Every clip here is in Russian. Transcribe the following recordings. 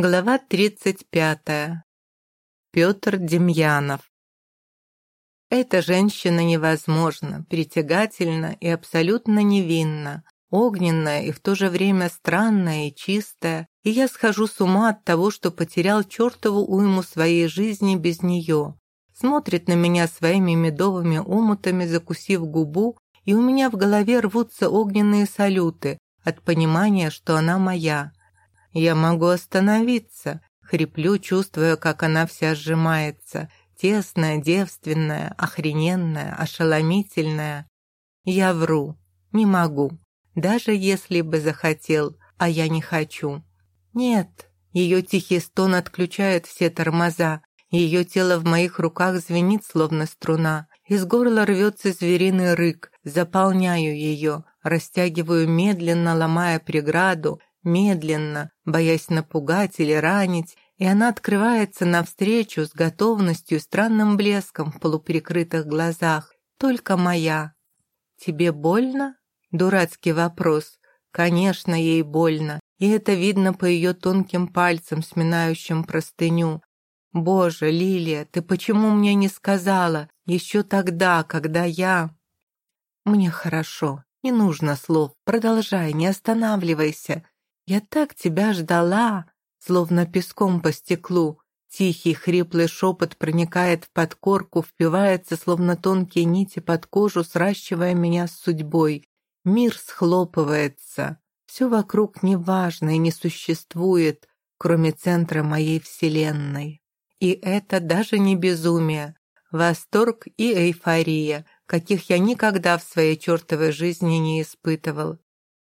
Глава 35. Петр Демьянов. Эта женщина невозможна, притягательна и абсолютно невинна, огненная и в то же время странная и чистая, и я схожу с ума от того, что потерял чертову уйму своей жизни без нее. Смотрит на меня своими медовыми омутами, закусив губу, и у меня в голове рвутся огненные салюты от понимания, что она моя. Я могу остановиться, хриплю, чувствуя, как она вся сжимается, тесная, девственная, охрененная, ошеломительная. Я вру, не могу, даже если бы захотел, а я не хочу. Нет, ее тихий стон отключает все тормоза, ее тело в моих руках звенит, словно струна. Из горла рвется звериный рык, заполняю ее, растягиваю медленно, ломая преграду, медленно, боясь напугать или ранить, и она открывается навстречу с готовностью и странным блеском в полуприкрытых глазах. Только моя. «Тебе больно?» Дурацкий вопрос. Конечно, ей больно, и это видно по ее тонким пальцам, сминающим простыню. «Боже, Лилия, ты почему мне не сказала? Еще тогда, когда я...» «Мне хорошо, не нужно слов, продолжай, не останавливайся. «Я так тебя ждала!» Словно песком по стеклу. Тихий, хриплый шепот проникает в подкорку, впивается, словно тонкие нити под кожу, сращивая меня с судьбой. Мир схлопывается. Все вокруг неважно и не существует, кроме центра моей вселенной. И это даже не безумие. Восторг и эйфория, каких я никогда в своей чертовой жизни не испытывал.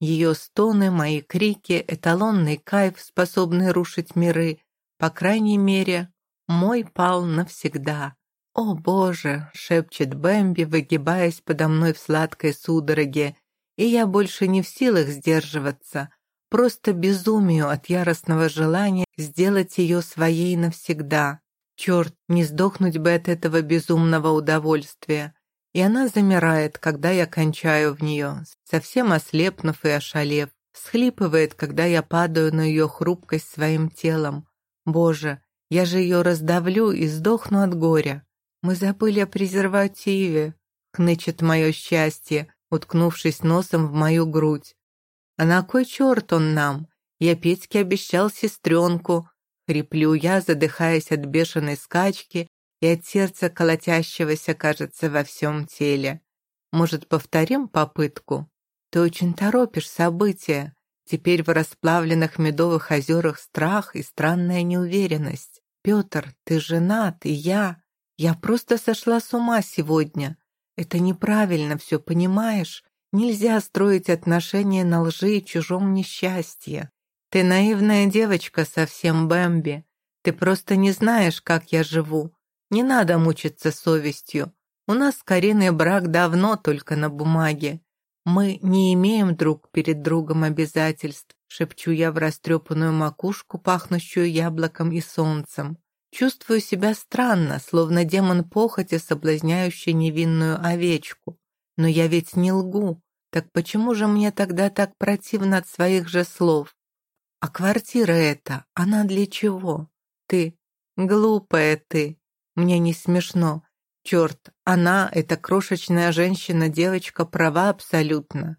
Ее стоны, мои крики, эталонный кайф, способный рушить миры. По крайней мере, мой пал навсегда. «О, Боже!» — шепчет Бэмби, выгибаясь подо мной в сладкой судороге. И я больше не в силах сдерживаться. Просто безумию от яростного желания сделать ее своей навсегда. Черт, не сдохнуть бы от этого безумного удовольствия и она замирает, когда я кончаю в нее, совсем ослепнув и ошалев, схлипывает, когда я падаю на ее хрупкость своим телом. Боже, я же ее раздавлю и сдохну от горя. Мы забыли о презервативе, хнычет мое счастье, уткнувшись носом в мою грудь. А на кой черт он нам? Я Петьке обещал сестренку. Хриплю я, задыхаясь от бешеной скачки и от сердца колотящегося, кажется, во всем теле. Может, повторим попытку? Ты очень торопишь события. Теперь в расплавленных медовых озерах страх и странная неуверенность. Петр, ты женат, и я... Я просто сошла с ума сегодня. Это неправильно все, понимаешь? Нельзя строить отношения на лжи и чужом несчастье. Ты наивная девочка совсем, Бэмби. Ты просто не знаешь, как я живу. Не надо мучиться совестью. У нас с брак давно только на бумаге. Мы не имеем друг перед другом обязательств, шепчу я в растрепанную макушку, пахнущую яблоком и солнцем. Чувствую себя странно, словно демон похоти, соблазняющий невинную овечку. Но я ведь не лгу. Так почему же мне тогда так противно от своих же слов? А квартира эта, она для чего? Ты, глупая ты, мне не смешно. Черт, она, эта крошечная женщина-девочка, права абсолютно.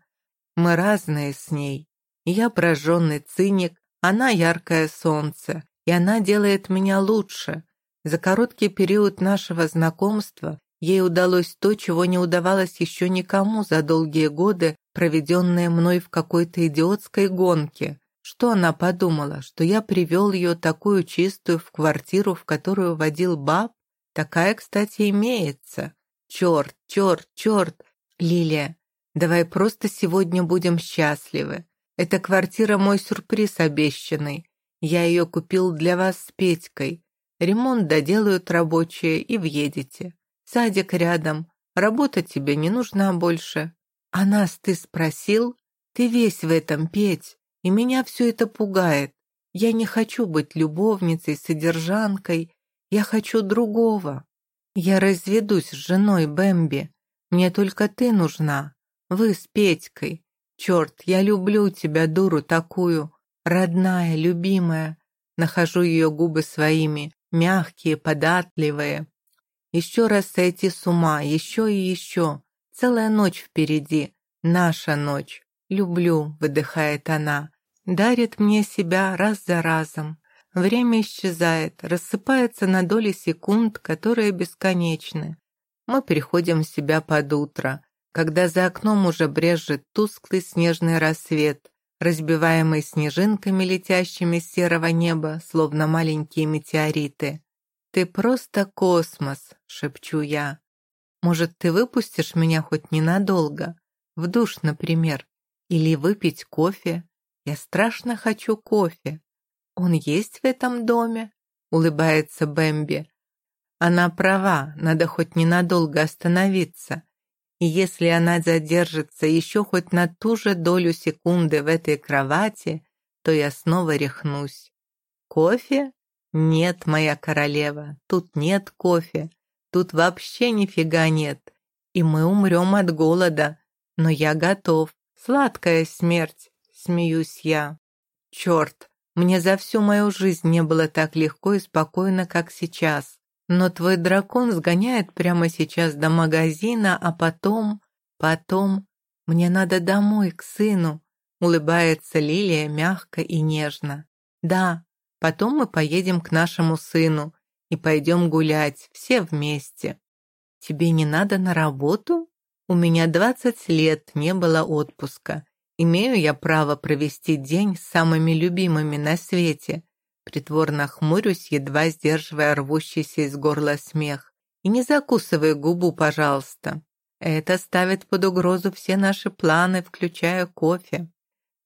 Мы разные с ней. Я прожженный циник, она яркое солнце, и она делает меня лучше. За короткий период нашего знакомства ей удалось то, чего не удавалось еще никому за долгие годы, проведенные мной в какой-то идиотской гонке. Что она подумала, что я привел ее такую чистую в квартиру, в которую водил баб? Такая, кстати, имеется. Черт, черт, черт. Лилия, давай просто сегодня будем счастливы. Эта квартира мой сюрприз обещанный. Я ее купил для вас с Петькой. Ремонт доделают рабочие и въедете. Садик рядом. Работа тебе не нужна больше. А нас ты спросил? Ты весь в этом, Петь. И меня все это пугает. Я не хочу быть любовницей, содержанкой. Я хочу другого. Я разведусь с женой Бэмби. Мне только ты нужна. Вы с Петькой. Черт, я люблю тебя, дуру такую. Родная, любимая. Нахожу ее губы своими, мягкие, податливые. Еще раз сойти с ума, еще и еще. Целая ночь впереди, наша ночь. Люблю, выдыхает она. Дарит мне себя раз за разом. Время исчезает, рассыпается на доли секунд, которые бесконечны. Мы приходим в себя под утро, когда за окном уже брежет тусклый снежный рассвет, разбиваемый снежинками, летящими с серого неба, словно маленькие метеориты. «Ты просто космос», — шепчу я. «Может, ты выпустишь меня хоть ненадолго? В душ, например. Или выпить кофе? Я страшно хочу кофе. Он есть в этом доме?» — улыбается Бэмби. Она права, надо хоть ненадолго остановиться. И если она задержится еще хоть на ту же долю секунды в этой кровати, то я снова рехнусь. Кофе? Нет, моя королева, тут нет кофе. Тут вообще нифига нет. И мы умрем от голода. Но я готов. Сладкая смерть, смеюсь я. Черт, мне за всю мою жизнь не было так легко и спокойно, как сейчас. Но твой дракон сгоняет прямо сейчас до магазина, а потом... Потом... Мне надо домой, к сыну. Улыбается Лилия мягко и нежно. Да, потом мы поедем к нашему сыну и пойдем гулять, все вместе. Тебе не надо на работу? У меня двадцать лет не было отпуска. Имею я право провести день с самыми любимыми на свете, Притворно хмурюсь, едва сдерживая рвущийся из горла смех. И не закусывай губу, пожалуйста. Это ставит под угрозу все наши планы, включая кофе.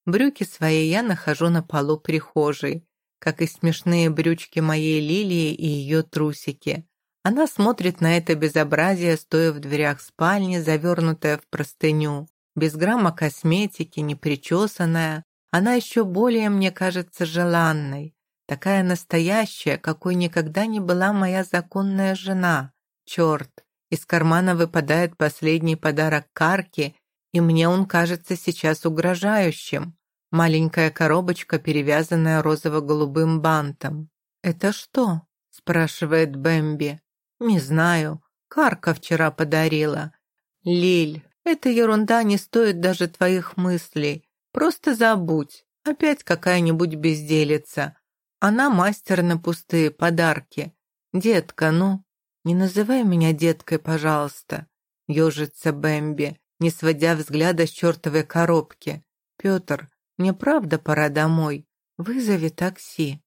Брюки свои я нахожу на полу прихожей, как и смешные брючки моей Лилии и ее трусики. Она смотрит на это безобразие, стоя в дверях спальни, завернутая в простыню. Без грамма косметики, непричесанная. Она еще более, мне кажется, желанной. Такая настоящая, какой никогда не была моя законная жена. Черт, из кармана выпадает последний подарок Карки, и мне он кажется сейчас угрожающим. Маленькая коробочка, перевязанная розово-голубым бантом. «Это что?» – спрашивает Бэмби. «Не знаю. Карка вчера подарила». «Лиль, эта ерунда не стоит даже твоих мыслей. Просто забудь. Опять какая-нибудь безделица. Она мастер на пустые подарки. Детка, ну, не называй меня деткой, пожалуйста. Ёжится Бэмби, не сводя взгляда с чертовой коробки. Петр, мне правда пора домой. Вызови такси.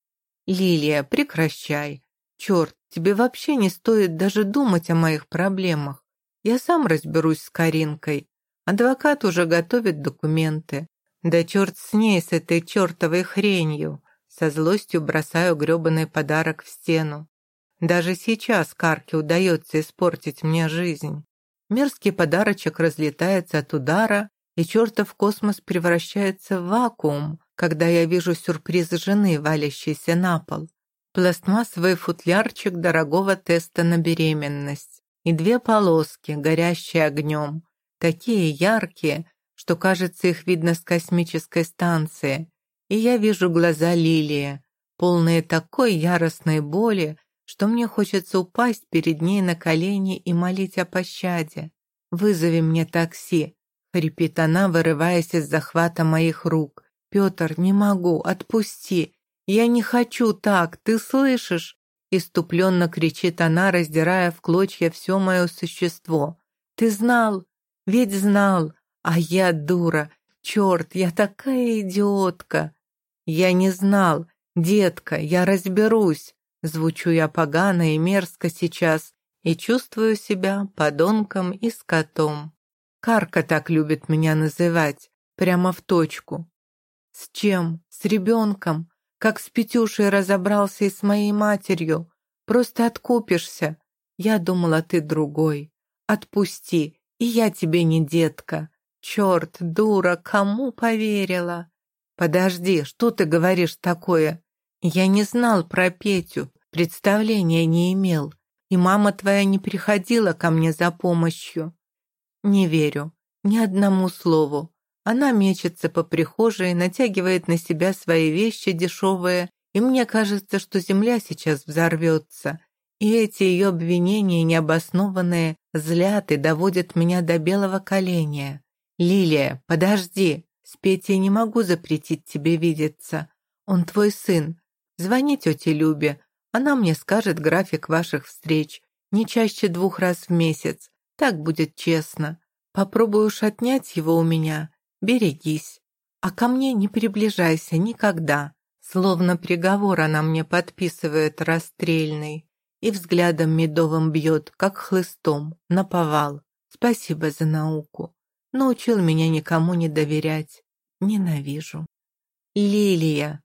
Лилия, прекращай. Черт, тебе вообще не стоит даже думать о моих проблемах. Я сам разберусь с Каринкой. Адвокат уже готовит документы. Да черт с ней, с этой чертовой хренью. Со злостью бросаю грёбаный подарок в стену. Даже сейчас Карке удается испортить мне жизнь. Мерзкий подарочек разлетается от удара, и чертов космос превращается в вакуум, когда я вижу сюрприз жены, валящийся на пол. Пластмассовый футлярчик дорогого теста на беременность и две полоски, горящие огнем, такие яркие, что кажется их видно с космической станции, и я вижу глаза Лилии, полные такой яростной боли, что мне хочется упасть перед ней на колени и молить о пощаде. «Вызови мне такси», — хрипит она, вырываясь из захвата моих рук. «Петр, не могу, отпусти. Я не хочу так, ты слышишь?» Иступленно кричит она, раздирая в клочья все мое существо. «Ты знал, ведь знал, а я дура. Черт, я такая идиотка!» «Я не знал. Детка, я разберусь». Звучу я погано и мерзко сейчас и чувствую себя подонком и скотом. Карка так любит меня называть, прямо в точку. С чем? С ребенком? Как с Петюшей разобрался и с моей матерью. Просто откупишься. Я думала, ты другой. Отпусти, и я тебе не детка. Черт, дура, кому поверила? «Подожди, что ты говоришь такое? Я не знал про Петю, представления не имел, и мама твоя не приходила ко мне за помощью». «Не верю, ни одному слову. Она мечется по прихожей, натягивает на себя свои вещи дешевые И мне кажется, что земля сейчас взорвется, и эти ее обвинения необоснованные злят и доводят меня до белого коленя. «Лилия, подожди! С Петей не могу запретить тебе видеться. Он твой сын. Звони тете Любе, она мне скажет график ваших встреч, не чаще двух раз в месяц. Так будет честно. Попробуешь отнять его у меня, берегись. А ко мне не приближайся никогда. Словно приговор она мне подписывает расстрельный и взглядом медовым бьет, как хлыстом, наповал. Спасибо за науку. Научил меня никому не доверять. Ненавижу. Лилия.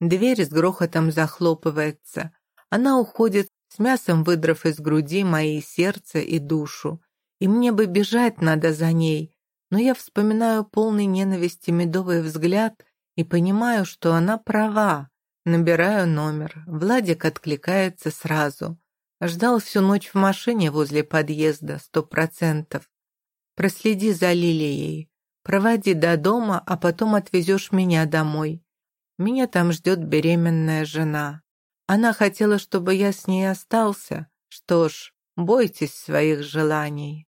Дверь с грохотом захлопывается. Она уходит с мясом, выдрав из груди мои сердце и душу. И мне бы бежать надо за ней, но я вспоминаю полный ненависти медовый взгляд и понимаю, что она права. Набираю номер. Владик откликается сразу. Ждал всю ночь в машине возле подъезда, сто процентов. Проследи за Лилией. Проводи до дома, а потом отвезешь меня домой. Меня там ждет беременная жена. Она хотела, чтобы я с ней остался. Что ж, бойтесь своих желаний.